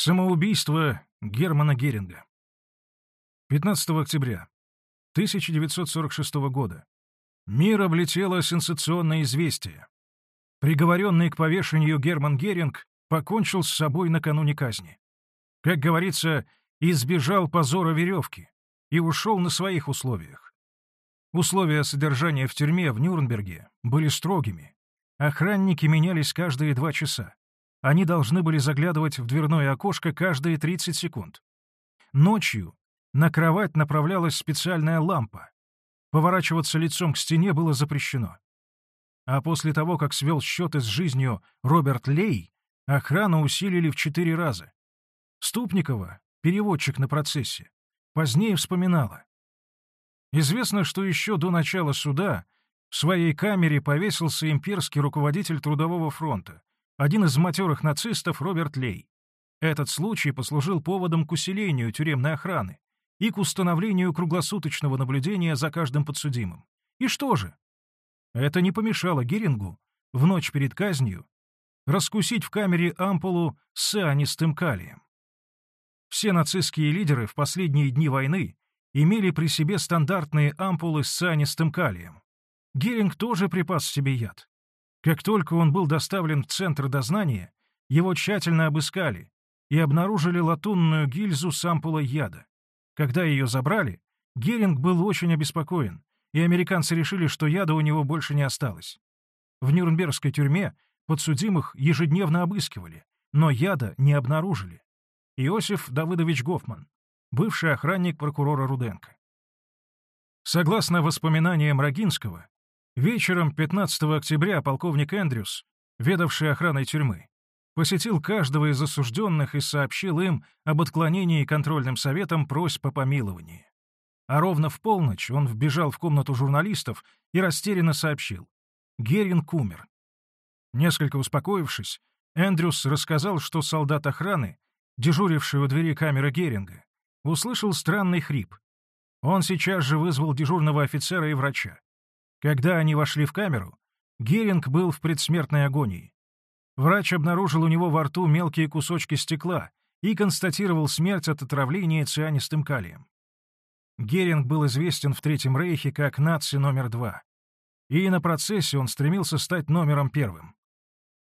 Самоубийство Германа Геринга. 15 октября 1946 года. Мир облетело сенсационное известие. Приговоренный к повешению Герман Геринг покончил с собой накануне казни. Как говорится, избежал позора веревки и ушел на своих условиях. Условия содержания в тюрьме в Нюрнберге были строгими. Охранники менялись каждые два часа. Они должны были заглядывать в дверное окошко каждые 30 секунд. Ночью на кровать направлялась специальная лампа. Поворачиваться лицом к стене было запрещено. А после того, как свел счеты с жизнью Роберт Лей, охрану усилили в четыре раза. Ступникова, переводчик на процессе, позднее вспоминала. Известно, что еще до начала суда в своей камере повесился имперский руководитель Трудового фронта, один из матерых нацистов Роберт Лей. Этот случай послужил поводом к усилению тюремной охраны и к установлению круглосуточного наблюдения за каждым подсудимым. И что же? Это не помешало Герингу в ночь перед казнью раскусить в камере ампулу с цианистым калием. Все нацистские лидеры в последние дни войны имели при себе стандартные ампулы с цианистым калием. Геринг тоже припас себе яд. Как только он был доставлен в центр дознания, его тщательно обыскали и обнаружили латунную гильзу с ампулой яда. Когда ее забрали, Геринг был очень обеспокоен, и американцы решили, что яда у него больше не осталось. В Нюрнбергской тюрьме подсудимых ежедневно обыскивали, но яда не обнаружили. Иосиф Давыдович Гофман, бывший охранник прокурора Руденко. Согласно воспоминаниям Рогинского, Вечером 15 октября полковник Эндрюс, ведавший охраной тюрьмы, посетил каждого из осужденных и сообщил им об отклонении контрольным советом просьб о помиловании. А ровно в полночь он вбежал в комнату журналистов и растерянно сообщил. Геринг умер. Несколько успокоившись, Эндрюс рассказал, что солдат охраны, дежуривший у двери камеры Геринга, услышал странный хрип. Он сейчас же вызвал дежурного офицера и врача. Когда они вошли в камеру, Геринг был в предсмертной агонии. Врач обнаружил у него во рту мелкие кусочки стекла и констатировал смерть от отравления цианистым калием. Геринг был известен в Третьем Рейхе как наци номер два. И на процессе он стремился стать номером первым.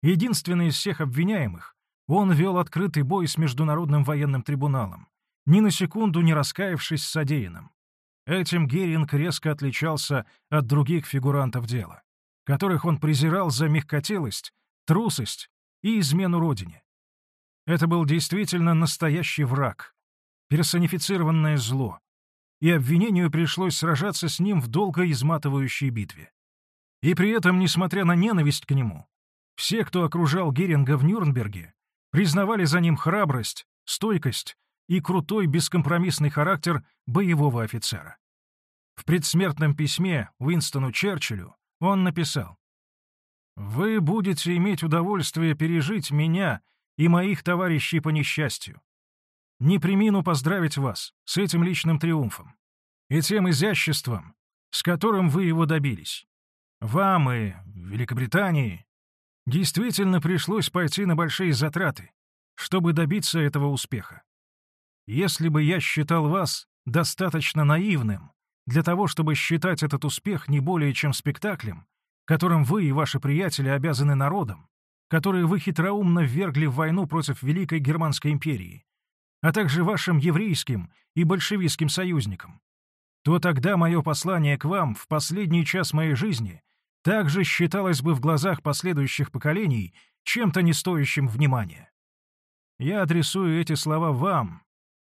Единственный из всех обвиняемых, он вел открытый бой с Международным военным трибуналом, ни на секунду не раскаявшись в содеянном. Этим Геринг резко отличался от других фигурантов дела, которых он презирал за мягкотелость, трусость и измену родине. Это был действительно настоящий враг, персонифицированное зло, и обвинению пришлось сражаться с ним в долго изматывающей битве. И при этом, несмотря на ненависть к нему, все, кто окружал Геринга в Нюрнберге, признавали за ним храбрость, стойкость и крутой бескомпромиссный характер боевого офицера. В предсмертном письме Уинстону Черчиллю он написал «Вы будете иметь удовольствие пережить меня и моих товарищей по несчастью. Не примину поздравить вас с этим личным триумфом и тем изяществом, с которым вы его добились. Вам и Великобритании действительно пришлось пойти на большие затраты, чтобы добиться этого успеха. Если бы я считал вас достаточно наивным для того, чтобы считать этот успех не более чем спектаклем, которым вы и ваши приятели обязаны народам, которые вы хитроумно ввергли в войну против Великой Германской империи, а также вашим еврейским и большевистским союзникам, то тогда мое послание к вам в последний час моей жизни также считалось бы в глазах последующих поколений чем-то не стоящим внимания. Я адресую эти слова вам,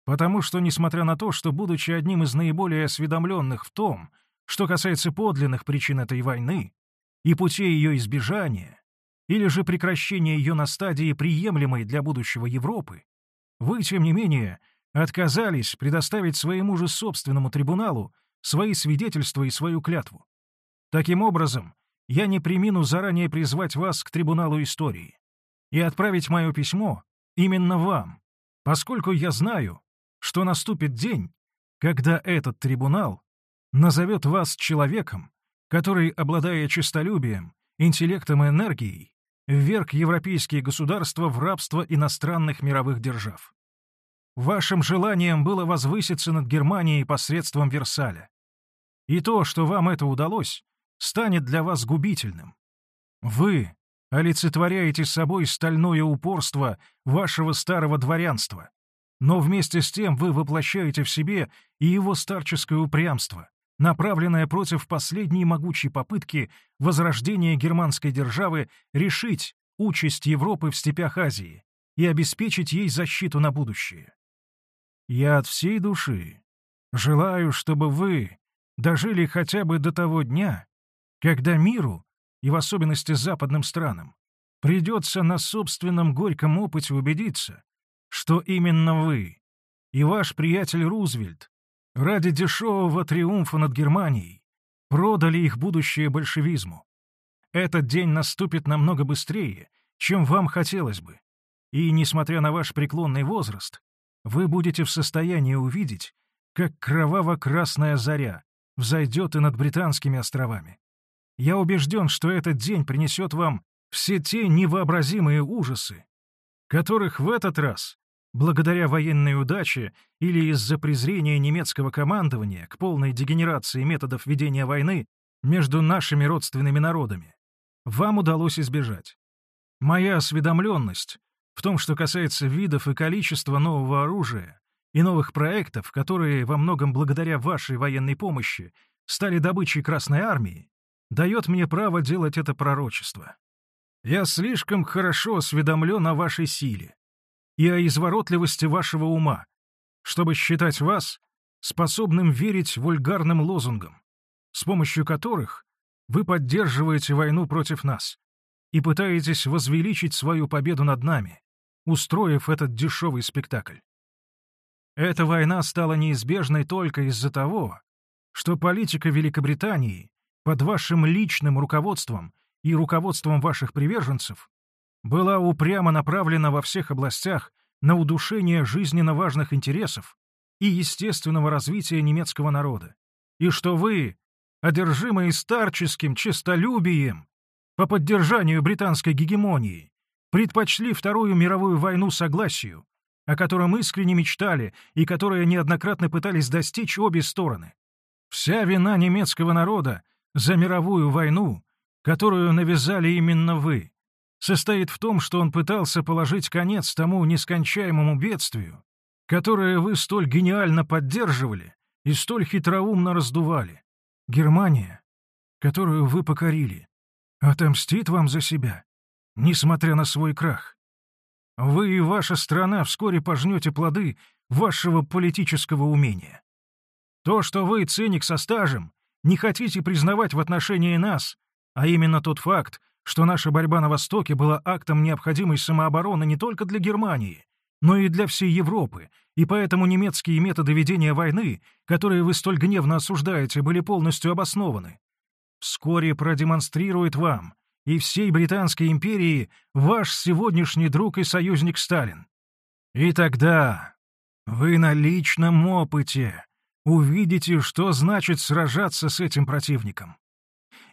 Потому что, несмотря на то, что, будучи одним из наиболее осведомленных в том, что касается подлинных причин этой войны и путей ее избежания, или же прекращения ее на стадии, приемлемой для будущего Европы, вы, тем не менее, отказались предоставить своему же собственному трибуналу свои свидетельства и свою клятву. Таким образом, я не примину заранее призвать вас к трибуналу истории и отправить мое письмо именно вам, поскольку я знаю, что наступит день, когда этот трибунал назовет вас человеком, который, обладая честолюбием, интеллектом и энергией, вверг европейские государства в рабство иностранных мировых держав. Вашим желанием было возвыситься над Германией посредством Версаля. И то, что вам это удалось, станет для вас губительным. Вы олицетворяете собой стальное упорство вашего старого дворянства, но вместе с тем вы воплощаете в себе и его старческое упрямство, направленное против последней могучей попытки возрождения германской державы решить участь Европы в степях Азии и обеспечить ей защиту на будущее. Я от всей души желаю, чтобы вы дожили хотя бы до того дня, когда миру, и в особенности западным странам, придется на собственном горьком опыте убедиться, что именно вы и ваш приятель Рузвельт ради дешевого триумфа над Германией продали их будущее большевизму. Этот день наступит намного быстрее, чем вам хотелось бы, и, несмотря на ваш преклонный возраст, вы будете в состоянии увидеть, как кроваво-красная заря взойдет и над Британскими островами. Я убежден, что этот день принесет вам все те невообразимые ужасы, которых в этот раз, благодаря военной удаче или из-за презрения немецкого командования к полной дегенерации методов ведения войны между нашими родственными народами, вам удалось избежать. Моя осведомленность в том, что касается видов и количества нового оружия и новых проектов, которые во многом благодаря вашей военной помощи стали добычей Красной Армии, дает мне право делать это пророчество. Я слишком хорошо осведомлен о вашей силе и о изворотливости вашего ума, чтобы считать вас способным верить вульгарным лозунгам, с помощью которых вы поддерживаете войну против нас и пытаетесь возвеличить свою победу над нами, устроив этот дешевый спектакль. Эта война стала неизбежной только из-за того, что политика Великобритании под вашим личным руководством и руководством ваших приверженцев была упрямо направлена во всех областях на удушение жизненно важных интересов и естественного развития немецкого народа, и что вы, одержимые старческим честолюбием по поддержанию британской гегемонии, предпочли Вторую мировую войну согласию, о котором искренне мечтали и которое неоднократно пытались достичь обе стороны. Вся вина немецкого народа за мировую войну, которую навязали именно вы, состоит в том, что он пытался положить конец тому нескончаемому бедствию, которое вы столь гениально поддерживали и столь хитроумно раздували. Германия, которую вы покорили, отомстит вам за себя, несмотря на свой крах. Вы и ваша страна вскоре пожнете плоды вашего политического умения. То, что вы, циник со стажем, не хотите признавать в отношении нас, а именно тот факт, что наша борьба на Востоке была актом необходимой самообороны не только для Германии, но и для всей Европы, и поэтому немецкие методы ведения войны, которые вы столь гневно осуждаете, были полностью обоснованы. Вскоре продемонстрирует вам, и всей Британской империи ваш сегодняшний друг и союзник Сталин. И тогда вы на личном опыте увидите, что значит сражаться с этим противником.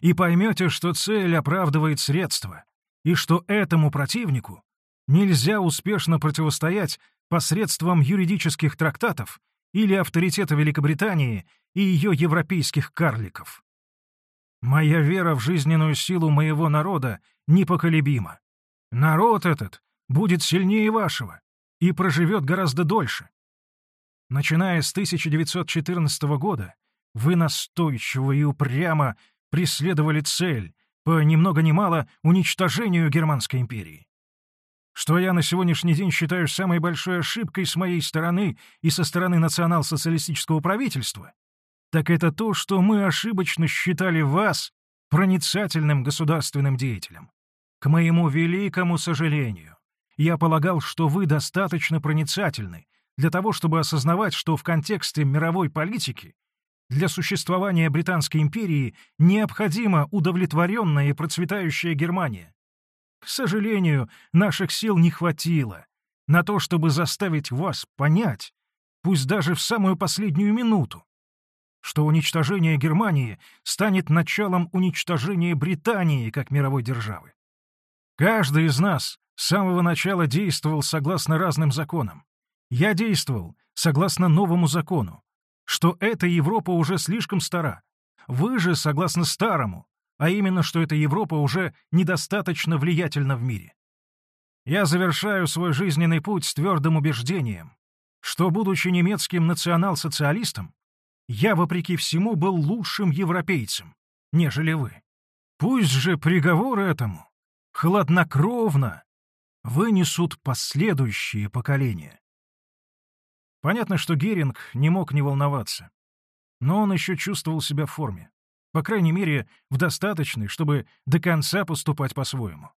И поймете, что цель оправдывает средства, и что этому противнику нельзя успешно противостоять посредством юридических трактатов или авторитета Великобритании и ее европейских карликов. Моя вера в жизненную силу моего народа непоколебима. Народ этот будет сильнее вашего и проживет гораздо дольше. Начиная с 1914 года, вы настойчиво и упрямо преследовали цель по ни много ни мало уничтожению Германской империи. Что я на сегодняшний день считаю самой большой ошибкой с моей стороны и со стороны национал-социалистического правительства, так это то, что мы ошибочно считали вас проницательным государственным деятелем. К моему великому сожалению, я полагал, что вы достаточно проницательны для того, чтобы осознавать, что в контексте мировой политики для существования Британской империи необходима удовлетворенная и процветающая Германия. К сожалению, наших сил не хватило на то, чтобы заставить вас понять, пусть даже в самую последнюю минуту, что уничтожение Германии станет началом уничтожения Британии как мировой державы. Каждый из нас с самого начала действовал согласно разным законам. Я действовал согласно новому закону, что эта Европа уже слишком стара. Вы же согласно старому, а именно, что эта Европа уже недостаточно влиятельна в мире. Я завершаю свой жизненный путь с твердым убеждением, что, будучи немецким национал-социалистом, я, вопреки всему, был лучшим европейцем, нежели вы. Пусть же приговор этому хладнокровно вынесут последующие поколения. Понятно, что Геринг не мог не волноваться, но он еще чувствовал себя в форме, по крайней мере, в достаточной, чтобы до конца поступать по-своему.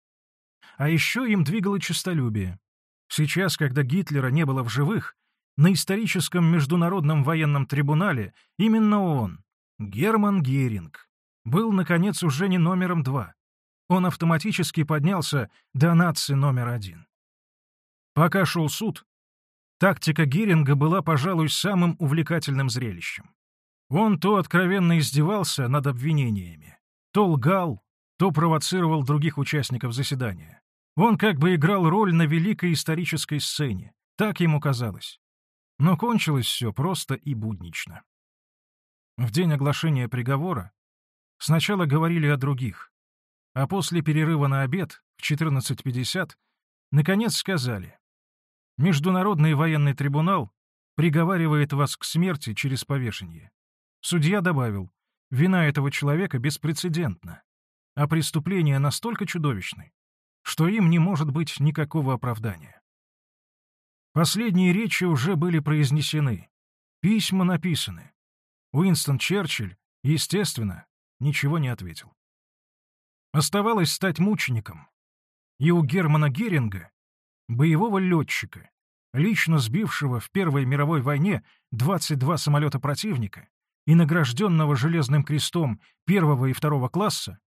А еще им двигало честолюбие. Сейчас, когда Гитлера не было в живых, на историческом международном военном трибунале именно он, Герман Геринг, был, наконец, уже не номером два. Он автоматически поднялся до нации номер один. Пока шел суд, тактика Геринга была, пожалуй, самым увлекательным зрелищем. Он то откровенно издевался над обвинениями, то лгал, то провоцировал других участников заседания. Он как бы играл роль на великой исторической сцене, так ему казалось. Но кончилось все просто и буднично. В день оглашения приговора сначала говорили о других, а после перерыва на обед в 14.50 наконец сказали «Международный военный трибунал приговаривает вас к смерти через повешение». Судья добавил «Вина этого человека беспрецедентна, а преступления настолько чудовищны, что им не может быть никакого оправдания. Последние речи уже были произнесены, письма написаны. Уинстон Черчилль, естественно, ничего не ответил. Оставалось стать мучеником. И у Германа Геринга, боевого летчика, лично сбившего в Первой мировой войне 22 самолета противника и награжденного Железным крестом первого и второго класса,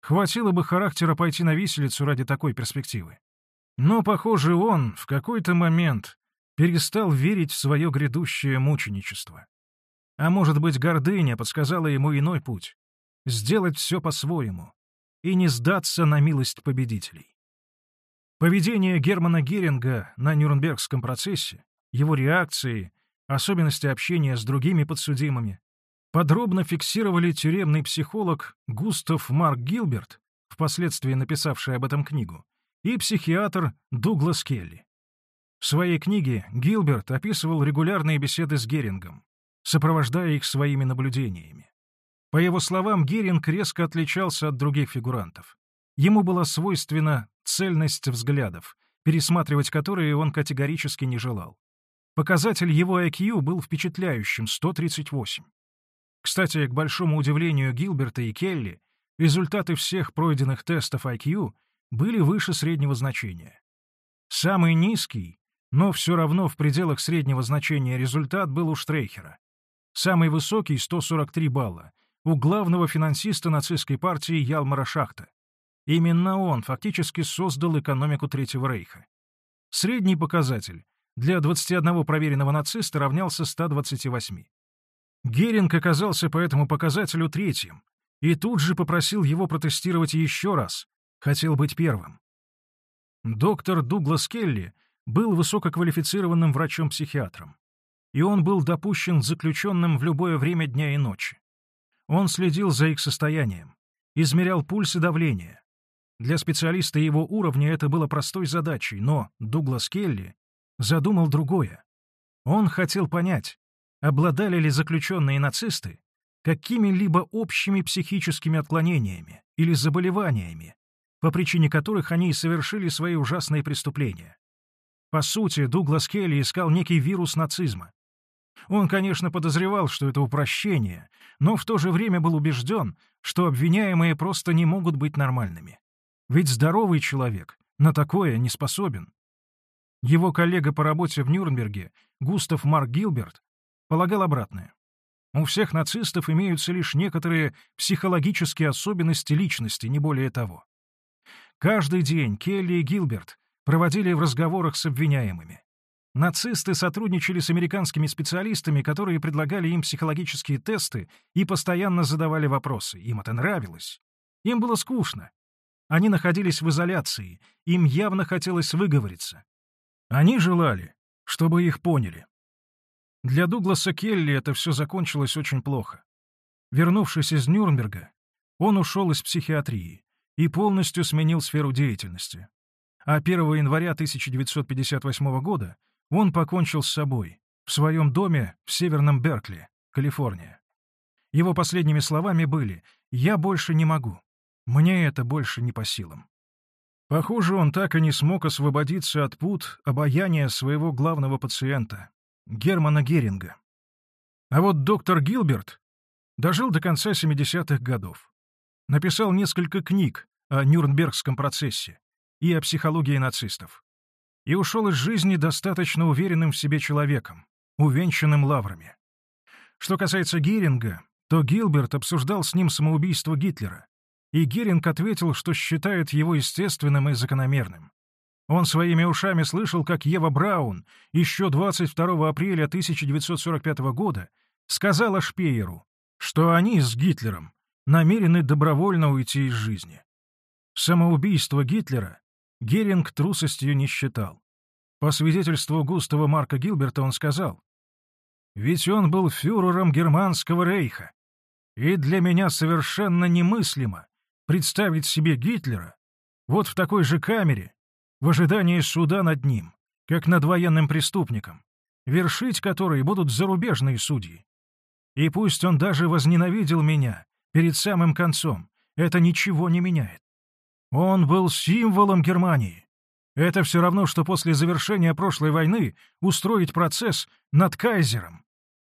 Хватило бы характера пойти на виселицу ради такой перспективы. Но, похоже, он в какой-то момент перестал верить в свое грядущее мученичество. А может быть, гордыня подсказала ему иной путь — сделать все по-своему и не сдаться на милость победителей. Поведение Германа Геринга на Нюрнбергском процессе, его реакции, особенности общения с другими подсудимыми, подробно фиксировали тюремный психолог Густав Марк Гилберт, впоследствии написавший об этом книгу, и психиатр Дуглас Келли. В своей книге Гилберт описывал регулярные беседы с Герингом, сопровождая их своими наблюдениями. По его словам, Геринг резко отличался от других фигурантов. Ему была свойственна цельность взглядов, пересматривать которые он категорически не желал. Показатель его IQ был впечатляющим — 138. Кстати, к большому удивлению Гилберта и Келли, результаты всех пройденных тестов IQ были выше среднего значения. Самый низкий, но все равно в пределах среднего значения результат был у Штрейхера. Самый высокий — 143 балла, у главного финансиста нацистской партии Ялмара Шахта. Именно он фактически создал экономику Третьего Рейха. Средний показатель для 21 проверенного нациста равнялся 128. Геринг оказался по этому показателю третьим и тут же попросил его протестировать еще раз, хотел быть первым. Доктор Дуглас Келли был высококвалифицированным врачом-психиатром, и он был допущен заключенным в любое время дня и ночи. Он следил за их состоянием, измерял пульс и давление. Для специалиста его уровня это было простой задачей, но Дуглас Келли задумал другое. Он хотел понять, обладали ли заключенные нацисты какими-либо общими психическими отклонениями или заболеваниями, по причине которых они и совершили свои ужасные преступления. По сути, Дуглас Келли искал некий вирус нацизма. Он, конечно, подозревал, что это упрощение, но в то же время был убежден, что обвиняемые просто не могут быть нормальными. Ведь здоровый человек на такое не способен. Его коллега по работе в Нюрнберге, Густав Марк Гилберт, полагал обратное. У всех нацистов имеются лишь некоторые психологические особенности личности, не более того. Каждый день Келли и Гилберт проводили в разговорах с обвиняемыми. Нацисты сотрудничали с американскими специалистами, которые предлагали им психологические тесты и постоянно задавали вопросы. Им это нравилось. Им было скучно. Они находились в изоляции, им явно хотелось выговориться. Они желали, чтобы их поняли. Для Дугласа Келли это все закончилось очень плохо. Вернувшись из Нюрнберга, он ушел из психиатрии и полностью сменил сферу деятельности. А 1 января 1958 года он покончил с собой в своем доме в Северном Беркли, Калифорния. Его последними словами были «Я больше не могу. Мне это больше не по силам». Похоже, он так и не смог освободиться от пут обаяния своего главного пациента, Германа Геринга. А вот доктор Гилберт дожил до конца 70-х годов. Написал несколько книг о Нюрнбергском процессе и о психологии нацистов. И ушел из жизни достаточно уверенным в себе человеком, увенчанным лаврами. Что касается Геринга, то Гилберт обсуждал с ним самоубийство Гитлера, и Геринг ответил, что считает его естественным и закономерным. Он своими ушами слышал, как Ева Браун еще 22 апреля 1945 года сказала Шпееру, что они с Гитлером намерены добровольно уйти из жизни. Самоубийство Гитлера Геринг трусостью не считал. По свидетельству Густава Марка Гилберта он сказал, «Ведь он был фюрером Германского рейха, и для меня совершенно немыслимо, представить себе Гитлера вот в такой же камере, в ожидании суда над ним, как над военным преступником, вершить который будут зарубежные судьи. И пусть он даже возненавидел меня перед самым концом, это ничего не меняет. Он был символом Германии. Это все равно, что после завершения прошлой войны устроить процесс над кайзером.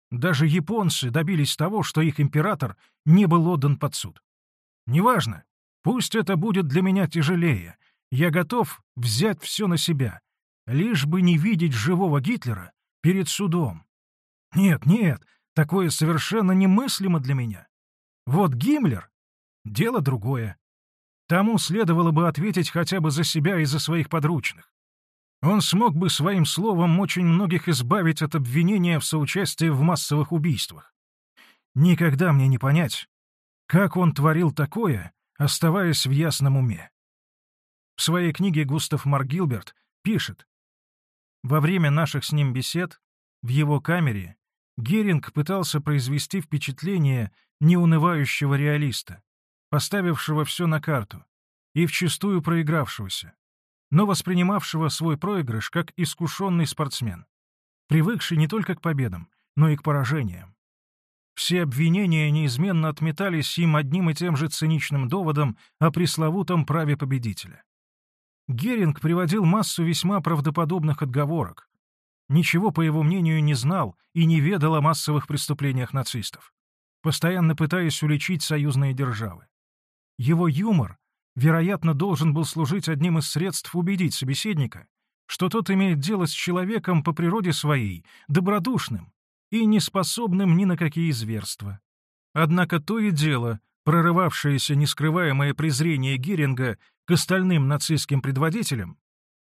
Даже японцы добились того, что их император не был отдан под суд. Неважно. Пусть это будет для меня тяжелее. Я готов взять все на себя, лишь бы не видеть живого Гитлера перед судом. Нет, нет, такое совершенно немыслимо для меня. Вот Гиммлер — дело другое. Тому следовало бы ответить хотя бы за себя и за своих подручных. Он смог бы своим словом очень многих избавить от обвинения в соучастии в массовых убийствах. Никогда мне не понять, как он творил такое, оставаясь в ясном уме? В своей книге Густав Маргилберт пишет, «Во время наших с ним бесед в его камере Геринг пытался произвести впечатление неунывающего реалиста, поставившего все на карту и вчистую проигравшегося, но воспринимавшего свой проигрыш как искушенный спортсмен, привыкший не только к победам, но и к поражениям. Все обвинения неизменно отметались им одним и тем же циничным доводом о пресловутом праве победителя. Геринг приводил массу весьма правдоподобных отговорок. Ничего, по его мнению, не знал и не ведал о массовых преступлениях нацистов, постоянно пытаясь уличить союзные державы. Его юмор, вероятно, должен был служить одним из средств убедить собеседника, что тот имеет дело с человеком по природе своей, добродушным, и неспособным ни на какие зверства. Однако то и дело, прорывавшееся нескрываемое презрение Геринга к остальным нацистским предводителям,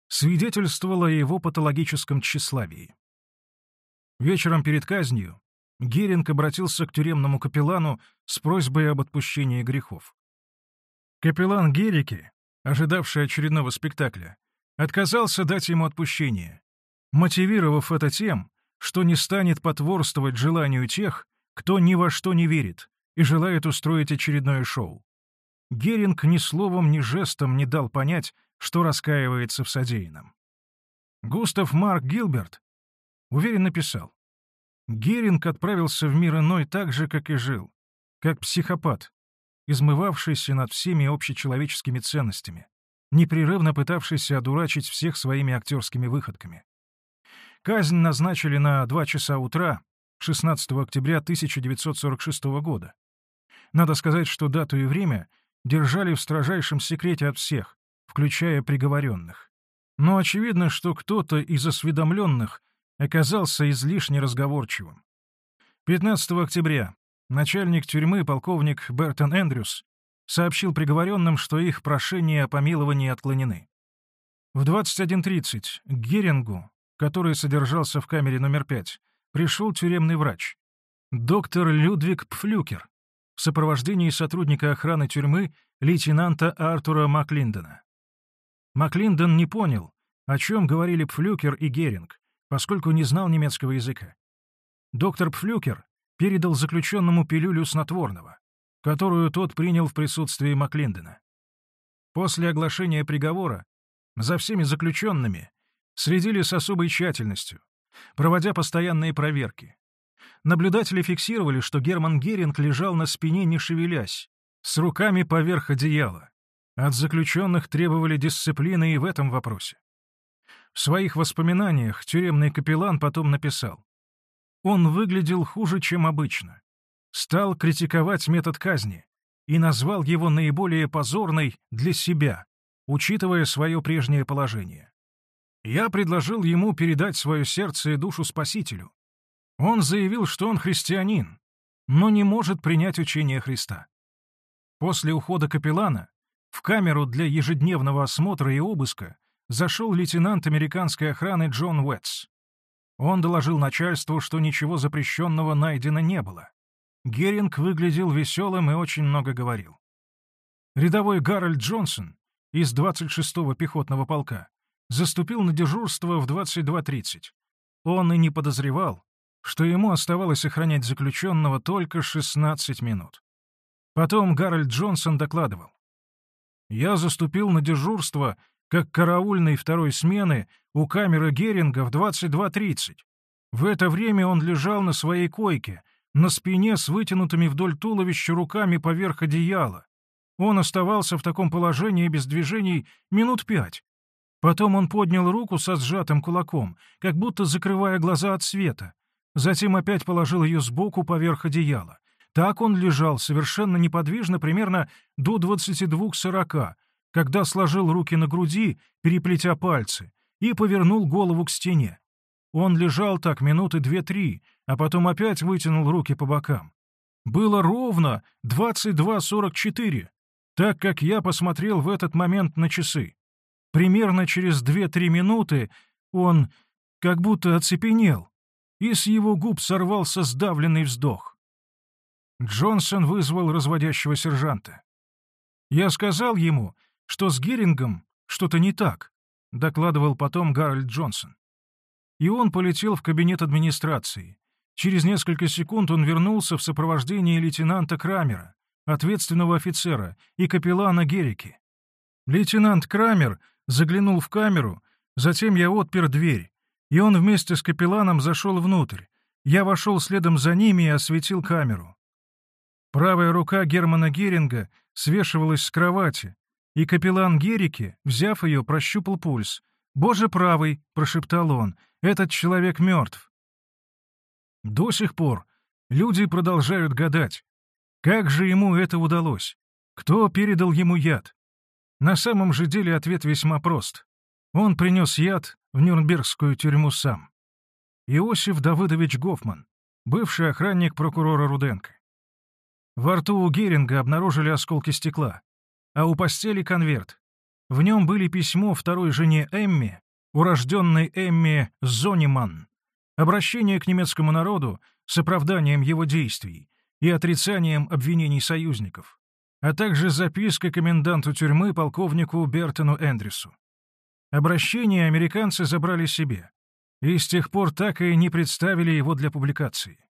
свидетельствовало о его патологическом тщеславии. Вечером перед казнью Геринг обратился к тюремному капеллану с просьбой об отпущении грехов. Капеллан Герики, ожидавший очередного спектакля, отказался дать ему отпущение, мотивировав это тем, что не станет потворствовать желанию тех, кто ни во что не верит и желает устроить очередное шоу. Геринг ни словом, ни жестом не дал понять, что раскаивается в содеянном. Густав Марк Гилберт уверенно писал. Геринг отправился в мир иной так же, как и жил, как психопат, измывавшийся над всеми общечеловеческими ценностями, непрерывно пытавшийся одурачить всех своими актерскими выходками. Казнь назначили на 2 часа утра 16 октября 1946 года. Надо сказать, что дату и время держали в строжайшем секрете от всех, включая приговоренных. Но очевидно, что кто-то из осведомленных оказался излишне разговорчивым. 15 октября начальник тюрьмы полковник Бертон Эндрюс сообщил приговоренным, что их прошения о помиловании отклонены. В 21.30 к Герингу который содержался в камере номер 5, пришел тюремный врач. Доктор Людвиг Пфлюкер в сопровождении сотрудника охраны тюрьмы лейтенанта Артура Маклиндона. Маклиндон не понял, о чем говорили Пфлюкер и Геринг, поскольку не знал немецкого языка. Доктор Пфлюкер передал заключенному пилюлю снотворного, которую тот принял в присутствии Маклиндона. После оглашения приговора за всеми заключенными следили с особой тщательностью, проводя постоянные проверки. Наблюдатели фиксировали, что Герман Геринг лежал на спине, не шевелясь, с руками поверх одеяла. От заключенных требовали дисциплины и в этом вопросе. В своих воспоминаниях тюремный капеллан потом написал. Он выглядел хуже, чем обычно. Стал критиковать метод казни и назвал его наиболее позорной для себя, учитывая свое прежнее положение. Я предложил ему передать свое сердце и душу Спасителю. Он заявил, что он христианин, но не может принять учение Христа. После ухода капеллана в камеру для ежедневного осмотра и обыска зашел лейтенант американской охраны Джон Уэтс. Он доложил начальству, что ничего запрещенного найдено не было. Геринг выглядел веселым и очень много говорил. Рядовой Гарольд Джонсон из 26-го пехотного полка заступил на дежурство в 22.30. Он и не подозревал, что ему оставалось охранять заключенного только 16 минут. Потом Гарольд Джонсон докладывал. «Я заступил на дежурство как караульный второй смены у камеры Геринга в 22.30. В это время он лежал на своей койке, на спине с вытянутыми вдоль туловища руками поверх одеяла. Он оставался в таком положении без движений минут пять. Потом он поднял руку со сжатым кулаком, как будто закрывая глаза от света. Затем опять положил ее сбоку поверх одеяла. Так он лежал совершенно неподвижно примерно до 22-40, когда сложил руки на груди, переплетя пальцы, и повернул голову к стене. Он лежал так минуты две-три, а потом опять вытянул руки по бокам. Было ровно 22.44, так как я посмотрел в этот момент на часы. Примерно через две-три минуты он как будто оцепенел, и с его губ сорвался сдавленный вздох. Джонсон вызвал разводящего сержанта. Я сказал ему, что с Герингом что-то не так, докладывал потом Гарольд Джонсон. И он полетел в кабинет администрации. Через несколько секунд он вернулся в сопровождении лейтенанта Крамера, ответственного офицера, и капеллана Герики. Лейтенант Крамер заглянул в камеру, затем я отпер дверь, и он вместе с капелланом зашел внутрь. Я вошел следом за ними и осветил камеру. Правая рука Германа Геринга свешивалась с кровати, и капеллан Герики, взяв ее, прощупал пульс. «Боже правый!» — прошептал он. «Этот человек мертв». До сих пор люди продолжают гадать, как же ему это удалось? Кто передал ему яд? На самом же деле ответ весьма прост. Он принес яд в Нюрнбергскую тюрьму сам. Иосиф Давыдович Гофман, бывший охранник прокурора Руденко. Во рту у Геринга обнаружили осколки стекла а у постели конверт. В нем были письмо второй жене Эмми, урожденной Эмми Зониман, обращение к немецкому народу с оправданием его действий и отрицанием обвинений союзников, а также записка коменданту тюрьмы полковнику Бертону Эндрюсу. Обращение американцы забрали себе, и с тех пор так и не представили его для публикации.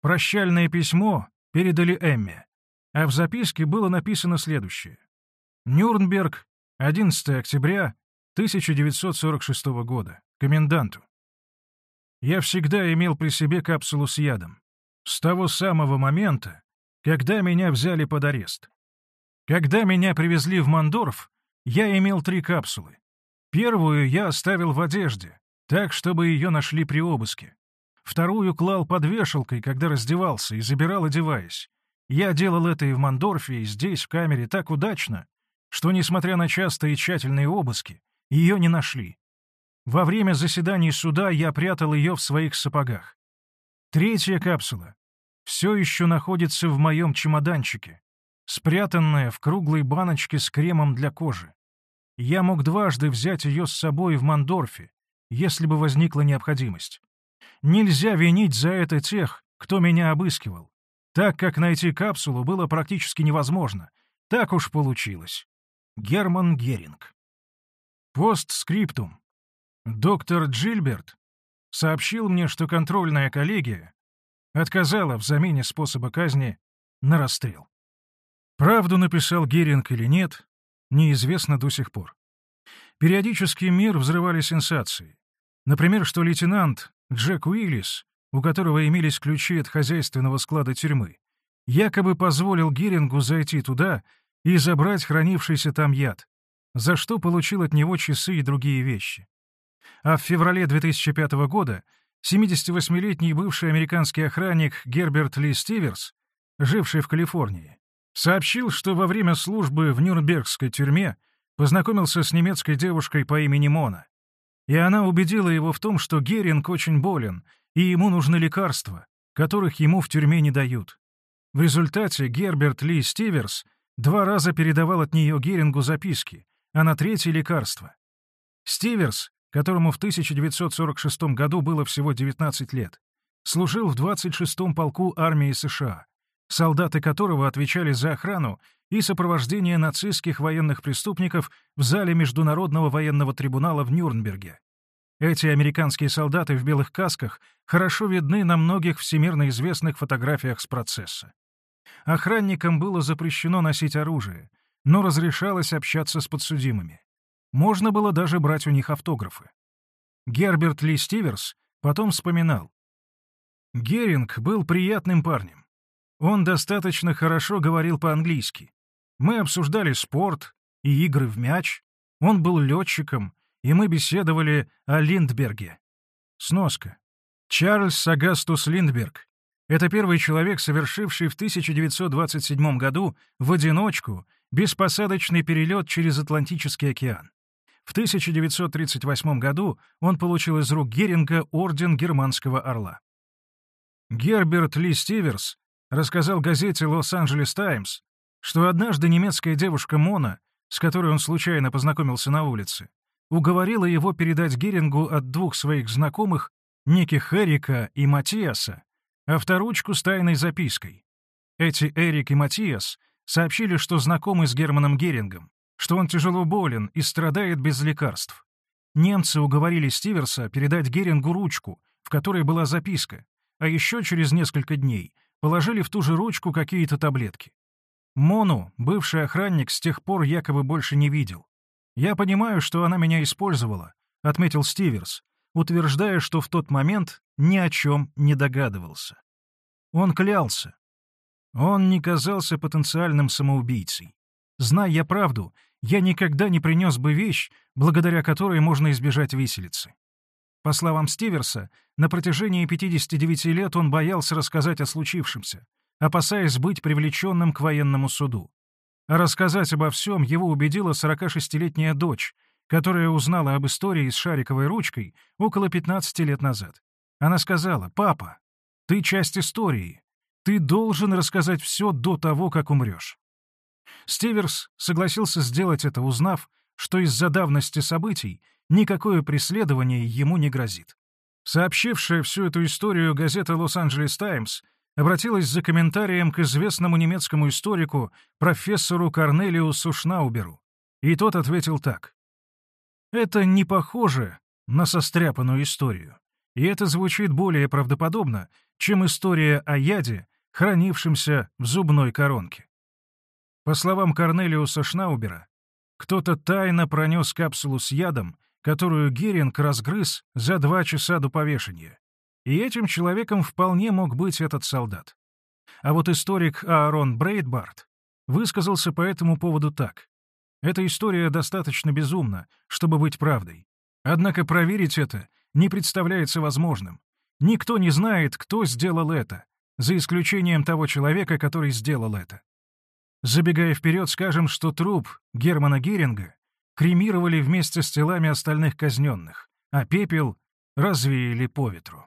Прощальное письмо передали Эмме, а в записке было написано следующее. Нюрнберг, 11 октября 1946 года. Коменданту. Я всегда имел при себе капсулу с ядом. С того самого момента, когда меня взяли под арест. Когда меня привезли в Мандорф, я имел три капсулы. Первую я оставил в одежде, так, чтобы ее нашли при обыске. Вторую клал под вешалкой, когда раздевался, и забирал, одеваясь. Я делал это и в Мандорфе, и здесь, в камере, так удачно, что, несмотря на частые и тщательные обыски, ее не нашли. Во время заседаний суда я прятал ее в своих сапогах. Третья капсула все еще находится в моем чемоданчике, спрятанная в круглой баночке с кремом для кожи. Я мог дважды взять ее с собой в Мандорфе, если бы возникла необходимость. Нельзя винить за это тех, кто меня обыскивал, так как найти капсулу было практически невозможно, Так уж получилось. Герман Геринг. Постскриптум. Доктор Джильберт сообщил мне, что контрольная коллегия отказала в замене способа казни на расстрел. Правду написал Геринг или нет, неизвестно до сих пор. Периодически мир взрывали сенсации. Например, что лейтенант Джек Уиллис, у которого имелись ключи от хозяйственного склада тюрьмы, якобы позволил Герингу зайти туда и забрать хранившийся там яд, за что получил от него часы и другие вещи. А в феврале 2005 года 78-летний бывший американский охранник Герберт Ли Стиверс, живший в Калифорнии, сообщил, что во время службы в Нюрнбергской тюрьме познакомился с немецкой девушкой по имени Мона. И она убедила его в том, что Геринг очень болен, и ему нужны лекарства, которых ему в тюрьме не дают. В результате Герберт Ли Стиверс Два раза передавал от нее Герингу записки, а на третье — лекарство. Стиверс, которому в 1946 году было всего 19 лет, служил в 26-м полку армии США, солдаты которого отвечали за охрану и сопровождение нацистских военных преступников в зале Международного военного трибунала в Нюрнберге. Эти американские солдаты в белых касках хорошо видны на многих всемирно известных фотографиях с процесса. Охранникам было запрещено носить оружие, но разрешалось общаться с подсудимыми. Можно было даже брать у них автографы. Герберт Ли Стиверс потом вспоминал. Геринг был приятным парнем. Он достаточно хорошо говорил по-английски. Мы обсуждали спорт и игры в мяч. Он был летчиком, и мы беседовали о Линдберге. Сноска. Чарльз Агастус Линдберг, это первый человек, совершивший в 1927 году в одиночку беспосадочный перелет через Атлантический океан. В 1938 году он получил из рук Геринга орден Германского орла. Герберт Ли Стиверс рассказал газете «Лос-Анджелес Таймс», что однажды немецкая девушка Мона, с которой он случайно познакомился на улице, уговорила его передать Герингу от двух своих знакомых, неких Эрика и Матиаса, авторучку с тайной запиской. Эти Эрик и Матиас сообщили, что знакомы с Германом Герингом, что он тяжело болен и страдает без лекарств. Немцы уговорили Стиверса передать Герингу ручку, в которой была записка, а еще через несколько дней положили в ту же ручку какие-то таблетки. Мону, бывший охранник, с тех пор якобы больше не видел. «Я понимаю, что она меня использовала», — отметил Стиверс, утверждая, что в тот момент ни о чем не догадывался. Он клялся. Он не казался потенциальным самоубийцей. Зная я правду, я никогда не принес бы вещь, благодаря которой можно избежать виселицы. По словам Стиверса, на протяжении 59 лет он боялся рассказать о случившемся, опасаясь быть привлеченным к военному суду. А рассказать обо всем его убедила 46-летняя дочь, которая узнала об истории с шариковой ручкой около 15 лет назад. Она сказала, «Папа, ты часть истории. Ты должен рассказать все до того, как умрешь». Стиверс согласился сделать это, узнав, что из-за давности событий никакое преследование ему не грозит. Сообщившая всю эту историю газета «Лос-Анджелес Таймс» обратилась за комментарием к известному немецкому историку профессору Корнелиусу Шнауберу, и тот ответил так. «Это не похоже на состряпанную историю. И это звучит более правдоподобно, чем история о яде, хранившемся в зубной коронке. По словам Корнелиуса Шнаубера, кто-то тайно пронес капсулу с ядом, которую Геринг разгрыз за два часа до повешения. И этим человеком вполне мог быть этот солдат. А вот историк Аарон Брейдбарт высказался по этому поводу так. Эта история достаточно безумна, чтобы быть правдой. Однако проверить это не представляется возможным. Никто не знает, кто сделал это, за исключением того человека, который сделал это. Забегая вперед, скажем, что труп Германа Геринга кремировали вместе с телами остальных казненных, а пепел развеяли по ветру.